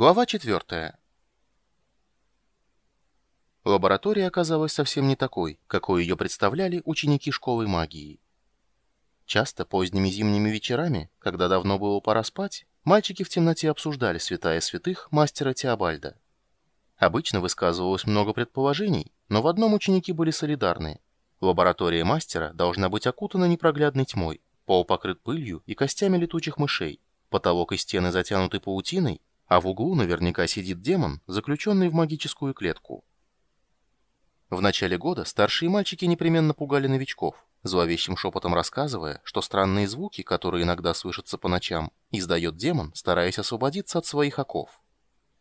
Глава 4. Лаборатория оказалась совсем не такой, какой ее представляли ученики школы магии. Часто поздними зимними вечерами, когда давно было пора спать, мальчики в темноте обсуждали святая святых мастера Теобальда. Обычно высказывалось много предположений, но в одном ученики были солидарны. Лаборатория мастера должна быть окутана непроглядной тьмой, пол покрыт пылью и костями летучих мышей, потолок и стены затянуты паутиной, а в углу наверняка сидит демон, заключенный в магическую клетку. В начале года старшие мальчики непременно пугали новичков, зловещим шепотом рассказывая, что странные звуки, которые иногда слышатся по ночам, издает демон, стараясь освободиться от своих оков.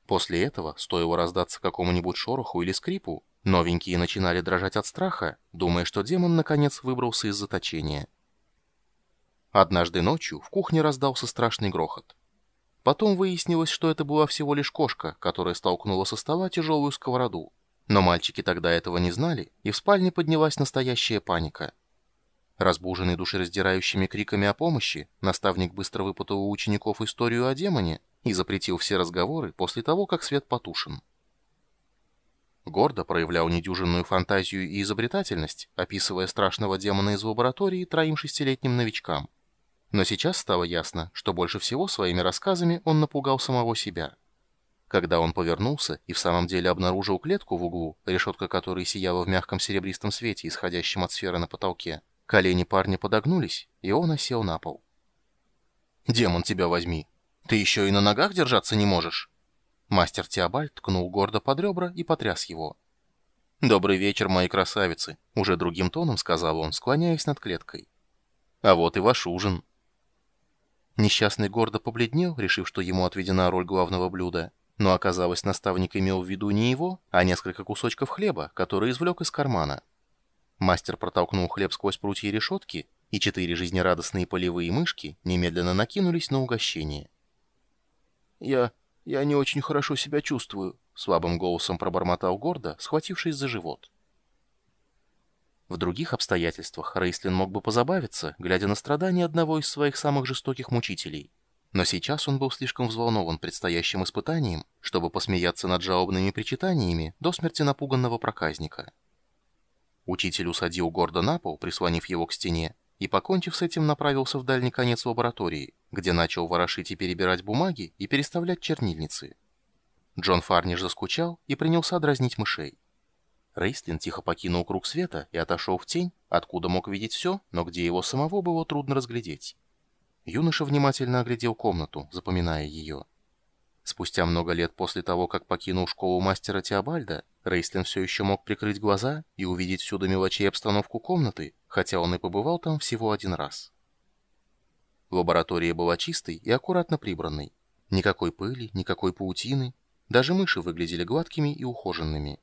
После этого, стоило раздаться какому-нибудь шороху или скрипу, новенькие начинали дрожать от страха, думая, что демон наконец выбрался из заточения. Однажды ночью в кухне раздался страшный грохот. Потом выяснилось, что это была всего лишь кошка, которая столкнула со стола тяжелую сковороду. Но мальчики тогда этого не знали, и в спальне поднялась настоящая паника. Разбуженный душераздирающими криками о помощи, наставник быстро выпутал у учеников историю о демоне и запретил все разговоры после того, как свет потушен. Гордо проявлял недюжинную фантазию и изобретательность, описывая страшного демона из лаборатории троим шестилетним новичкам. Но сейчас стало ясно, что больше всего своими рассказами он напугал самого себя. Когда он повернулся и в самом деле обнаружил клетку в углу, решетка которой сияла в мягком серебристом свете, исходящем от сферы на потолке, колени парня подогнулись, и он осел на пол. «Демон тебя возьми! Ты еще и на ногах держаться не можешь!» Мастер Теобальд ткнул гордо под ребра и потряс его. «Добрый вечер, мои красавицы!» — уже другим тоном сказал он, склоняясь над клеткой. «А вот и ваш ужин!» Несчастный гордо побледнел, решив, что ему отведена роль главного блюда. Но оказалось, наставник имел в виду не его, а несколько кусочков хлеба, которые извлек из кармана. Мастер протолкнул хлеб сквозь прутья решетки, и четыре жизнерадостные полевые мышки немедленно накинулись на угощение. «Я... я не очень хорошо себя чувствую», — слабым голосом пробормотал гордо, схватившись за живот. В других обстоятельствах Рейслин мог бы позабавиться, глядя на страдания одного из своих самых жестоких мучителей. Но сейчас он был слишком взволнован предстоящим испытанием, чтобы посмеяться над жалобными причитаниями до смерти напуганного проказника. Учитель усадил Гордо на пол, прислонив его к стене, и, покончив с этим, направился в дальний конец лаборатории, где начал ворошить и перебирать бумаги и переставлять чернильницы. Джон Фарниш заскучал и принялся дразнить мышей. Рейстлин тихо покинул круг света и отошел в тень, откуда мог видеть все, но где его самого было трудно разглядеть. Юноша внимательно оглядел комнату, запоминая ее. Спустя много лет после того, как покинул школу мастера Теобальда, Рейстлин все еще мог прикрыть глаза и увидеть всю до мелочей обстановку комнаты, хотя он и побывал там всего один раз. Лаборатория была чистой и аккуратно прибранной. Никакой пыли, никакой паутины. Даже мыши выглядели гладкими и ухоженными.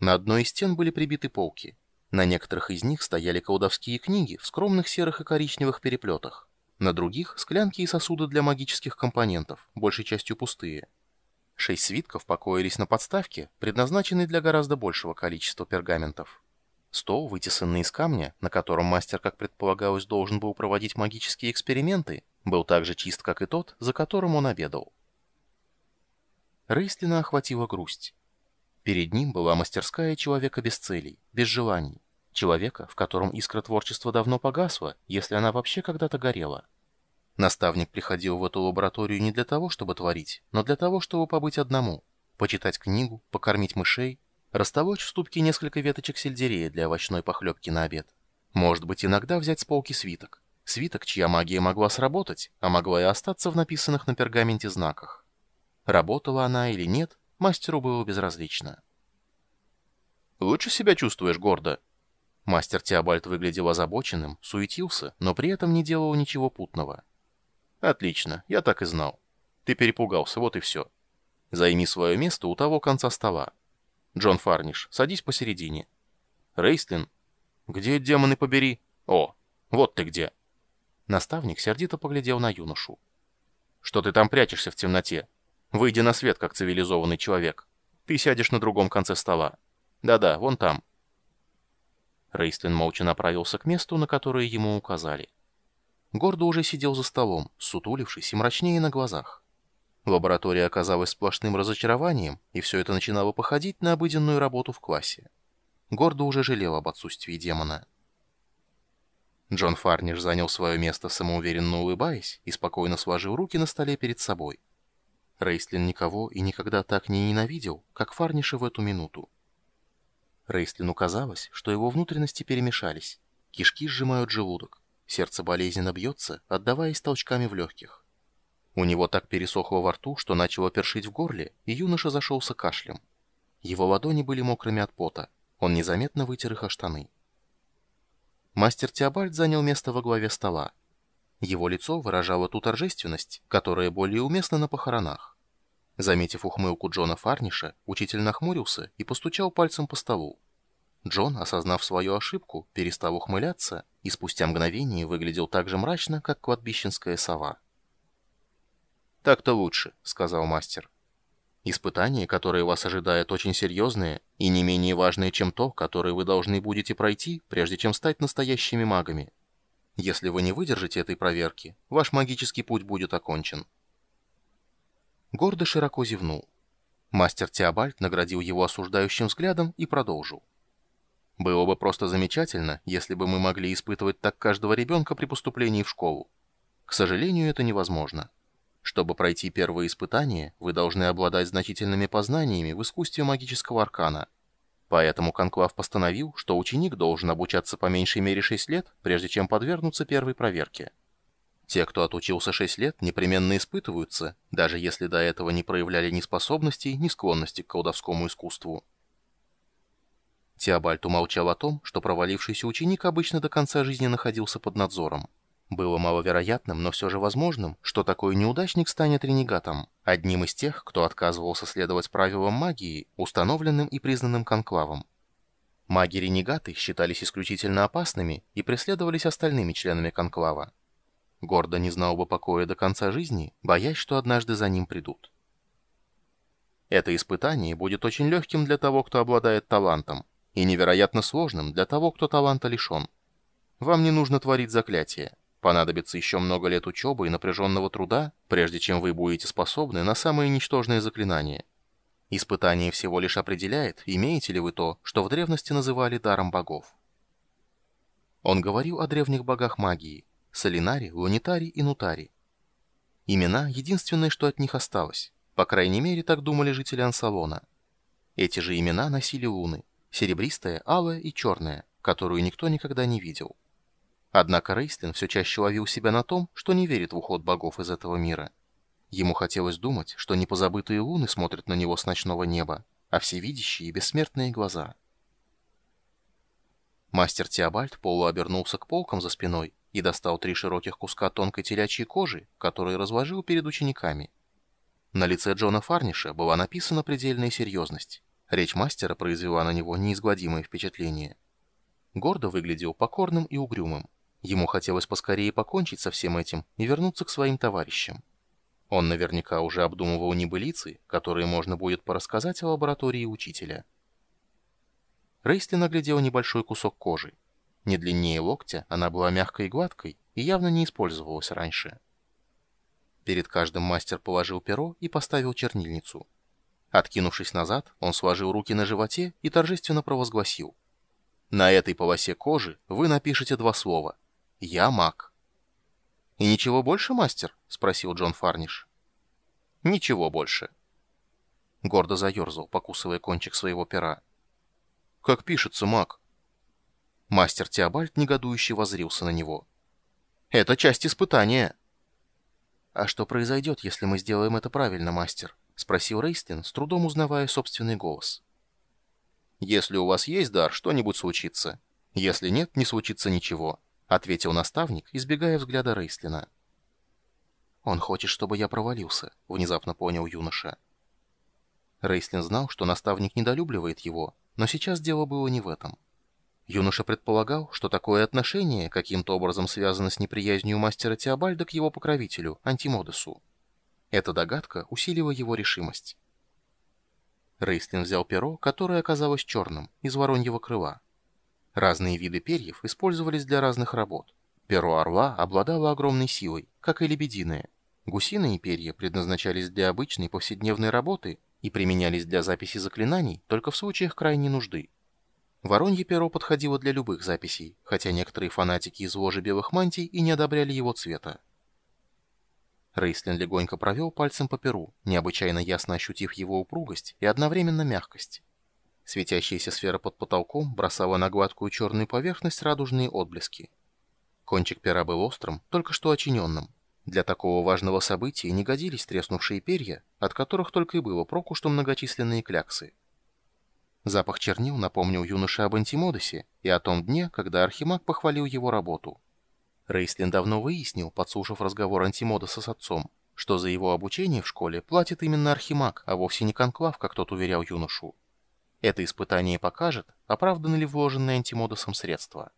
На одной из стен были прибиты полки. На некоторых из них стояли колдовские книги в скромных серых и коричневых переплетах. На других — склянки и сосуды для магических компонентов, большей частью пустые. Шесть свитков покоились на подставке, предназначенной для гораздо большего количества пергаментов. Стол, вытесанный из камня, на котором мастер, как предполагалось, должен был проводить магические эксперименты, был так же чист, как и тот, за которым он обедал. Рейстлина охватила грусть. Перед ним была мастерская человека без целей, без желаний. Человека, в котором искра творчества давно погасла, если она вообще когда-то горела. Наставник приходил в эту лабораторию не для того, чтобы творить, но для того, чтобы побыть одному, почитать книгу, покормить мышей, растолочь в ступке несколько веточек сельдерея для овощной похлебки на обед. Может быть, иногда взять с полки свиток. Свиток, чья магия могла сработать, а могла и остаться в написанных на пергаменте знаках. Работала она или нет, Мастеру было безразлично. «Лучше себя чувствуешь гордо?» Мастер Теобальд выглядел озабоченным, суетился, но при этом не делал ничего путного. «Отлично, я так и знал. Ты перепугался, вот и все. Займи свое место у того конца стола. Джон Фарниш, садись посередине. Рейстлин? Где, демоны побери? О, вот ты где!» Наставник сердито поглядел на юношу. «Что ты там прячешься в темноте? Выйди на свет, как цивилизованный человек. Ты сядешь на другом конце стола. Да-да, вон там». Рейстлин молча направился к месту, на которое ему указали. Гордо уже сидел за столом, сутулившись и мрачнее на глазах. Лаборатория оказалась сплошным разочарованием, и все это начинало походить на обыденную работу в классе. Гордо уже жалел об отсутствии демона. Джон Фарниш занял свое место, самоуверенно улыбаясь, и спокойно сложил руки на столе перед собой. Рейстлин никого и никогда так не ненавидел, как Фарниша в эту минуту. Рейстлину казалось, что его внутренности перемешались. Кишки сжимают желудок. Сердце болезненно бьется, отдаваясь толчками в легких. У него так пересохло во рту, что начало першить в горле, и юноша зашелся кашлем. Его ладони были мокрыми от пота. Он незаметно вытер их о штаны. Мастер Теобальд занял место во главе стола. Его лицо выражало ту торжественность, которая более уместна на похоронах. Заметив ухмылку Джона Фарниша, учитель нахмурился и постучал пальцем по столу. Джон, осознав свою ошибку, перестал ухмыляться и спустя мгновение выглядел так же мрачно, как кладбищенская сова. «Так-то лучше», — сказал мастер. «Испытания, которые вас ожидают, очень серьезные и не менее важные, чем то, которое вы должны будете пройти, прежде чем стать настоящими магами. Если вы не выдержите этой проверки, ваш магический путь будет окончен». Гордо широко зевнул. Мастер Теобальд наградил его осуждающим взглядом и продолжил. Было бы просто замечательно, если бы мы могли испытывать так каждого ребенка при поступлении в школу. К сожалению, это невозможно. Чтобы пройти первое испытание, вы должны обладать значительными познаниями в искусстве магического аркана. Поэтому Конклав постановил, что ученик должен обучаться по меньшей мере 6 лет, прежде чем подвергнуться первой проверке. Те, кто отучился 6 лет, непременно испытываются, даже если до этого не проявляли ни способностей, ни склонности к колдовскому искусству. Теобальд умолчал о том, что провалившийся ученик обычно до конца жизни находился под надзором. Было маловероятным, но все же возможным, что такой неудачник станет ренегатом, одним из тех, кто отказывался следовать правилам магии, установленным и признанным конклавом. Маги-ренегаты считались исключительно опасными и преследовались остальными членами конклава. Гордо не знал бы покоя до конца жизни, боясь, что однажды за ним придут. Это испытание будет очень легким для того, кто обладает талантом, и невероятно сложным для того, кто таланта лишен. Вам не нужно творить заклятие. Понадобится еще много лет учебы и напряженного труда, прежде чем вы будете способны на самые ничтожные заклинания. Испытание всего лишь определяет, имеете ли вы то, что в древности называли даром богов. Он говорил о древних богах магии – Солинаре, Лунитаре и Нутаре. Имена – единственное, что от них осталось. По крайней мере, так думали жители Ансалона. Эти же имена носили луны серебристая, алая и черная, которую никто никогда не видел. Однако Рейстлин все чаще ловил себя на том, что не верит в уход богов из этого мира. Ему хотелось думать, что непозабытые луны смотрят на него с ночного неба, а всевидящие и бессмертные глаза. Мастер Теобальд полуобернулся к полкам за спиной и достал три широких куска тонкой телячьей кожи, которые разложил перед учениками. На лице Джона Фарниша была написана предельная серьезность. Речь мастера произвела на него неизгладимое впечатление. Гордо выглядел покорным и угрюмым. Ему хотелось поскорее покончить со всем этим и вернуться к своим товарищам. Он наверняка уже обдумывал небылицы, которые можно будет порассказать о лаборатории учителя. Рейстлин оглядел небольшой кусок кожи. Не длиннее локтя, она была мягкой и гладкой и явно не использовалась раньше. Перед каждым мастер положил перо и поставил чернильницу – Откинувшись назад, он сложил руки на животе и торжественно провозгласил. «На этой полосе кожи вы напишете два слова. Я маг». «И ничего больше, мастер?» — спросил Джон Фарниш. «Ничего больше». Гордо заерзал, покусывая кончик своего пера. «Как пишется маг?» Мастер Теобальд негодующе возрился на него. «Это часть испытания». «А что произойдет, если мы сделаем это правильно, мастер?» — спросил Рейстлин, с трудом узнавая собственный голос. «Если у вас есть дар, что-нибудь случится. Если нет, не случится ничего», — ответил наставник, избегая взгляда Рейстлина. «Он хочет, чтобы я провалился», — внезапно понял юноша. Рейслин знал, что наставник недолюбливает его, но сейчас дело было не в этом. Юноша предполагал, что такое отношение каким-то образом связано с неприязнью мастера Теобальда к его покровителю, Антимодесу. Эта догадка усилила его решимость. Рейстлин взял перо, которое оказалось черным, из вороньего крыла. Разные виды перьев использовались для разных работ. Перо орла обладало огромной силой, как и лебединое. Гусиные перья предназначались для обычной повседневной работы и применялись для записи заклинаний только в случаях крайней нужды. Воронье перо подходило для любых записей, хотя некоторые фанатики из ложи белых мантий и не одобряли его цвета. Рейслин легонько провел пальцем по перу, необычайно ясно ощутив его упругость и одновременно мягкость. Светящаяся сфера под потолком бросала на гладкую черную поверхность радужные отблески. Кончик пера был острым, только что очиненным. Для такого важного события не годились треснувшие перья, от которых только и было проку, что многочисленные кляксы. Запах чернил напомнил юноше об Антимодосе и о том дне, когда Архимаг похвалил его работу. Рейслин давно выяснил, подслушав разговор Антимодоса с отцом, что за его обучение в школе платит именно Архимаг, а вовсе не Конклав, как тот уверял юношу. Это испытание покажет, оправданы ли вложенные Антимодосом средства.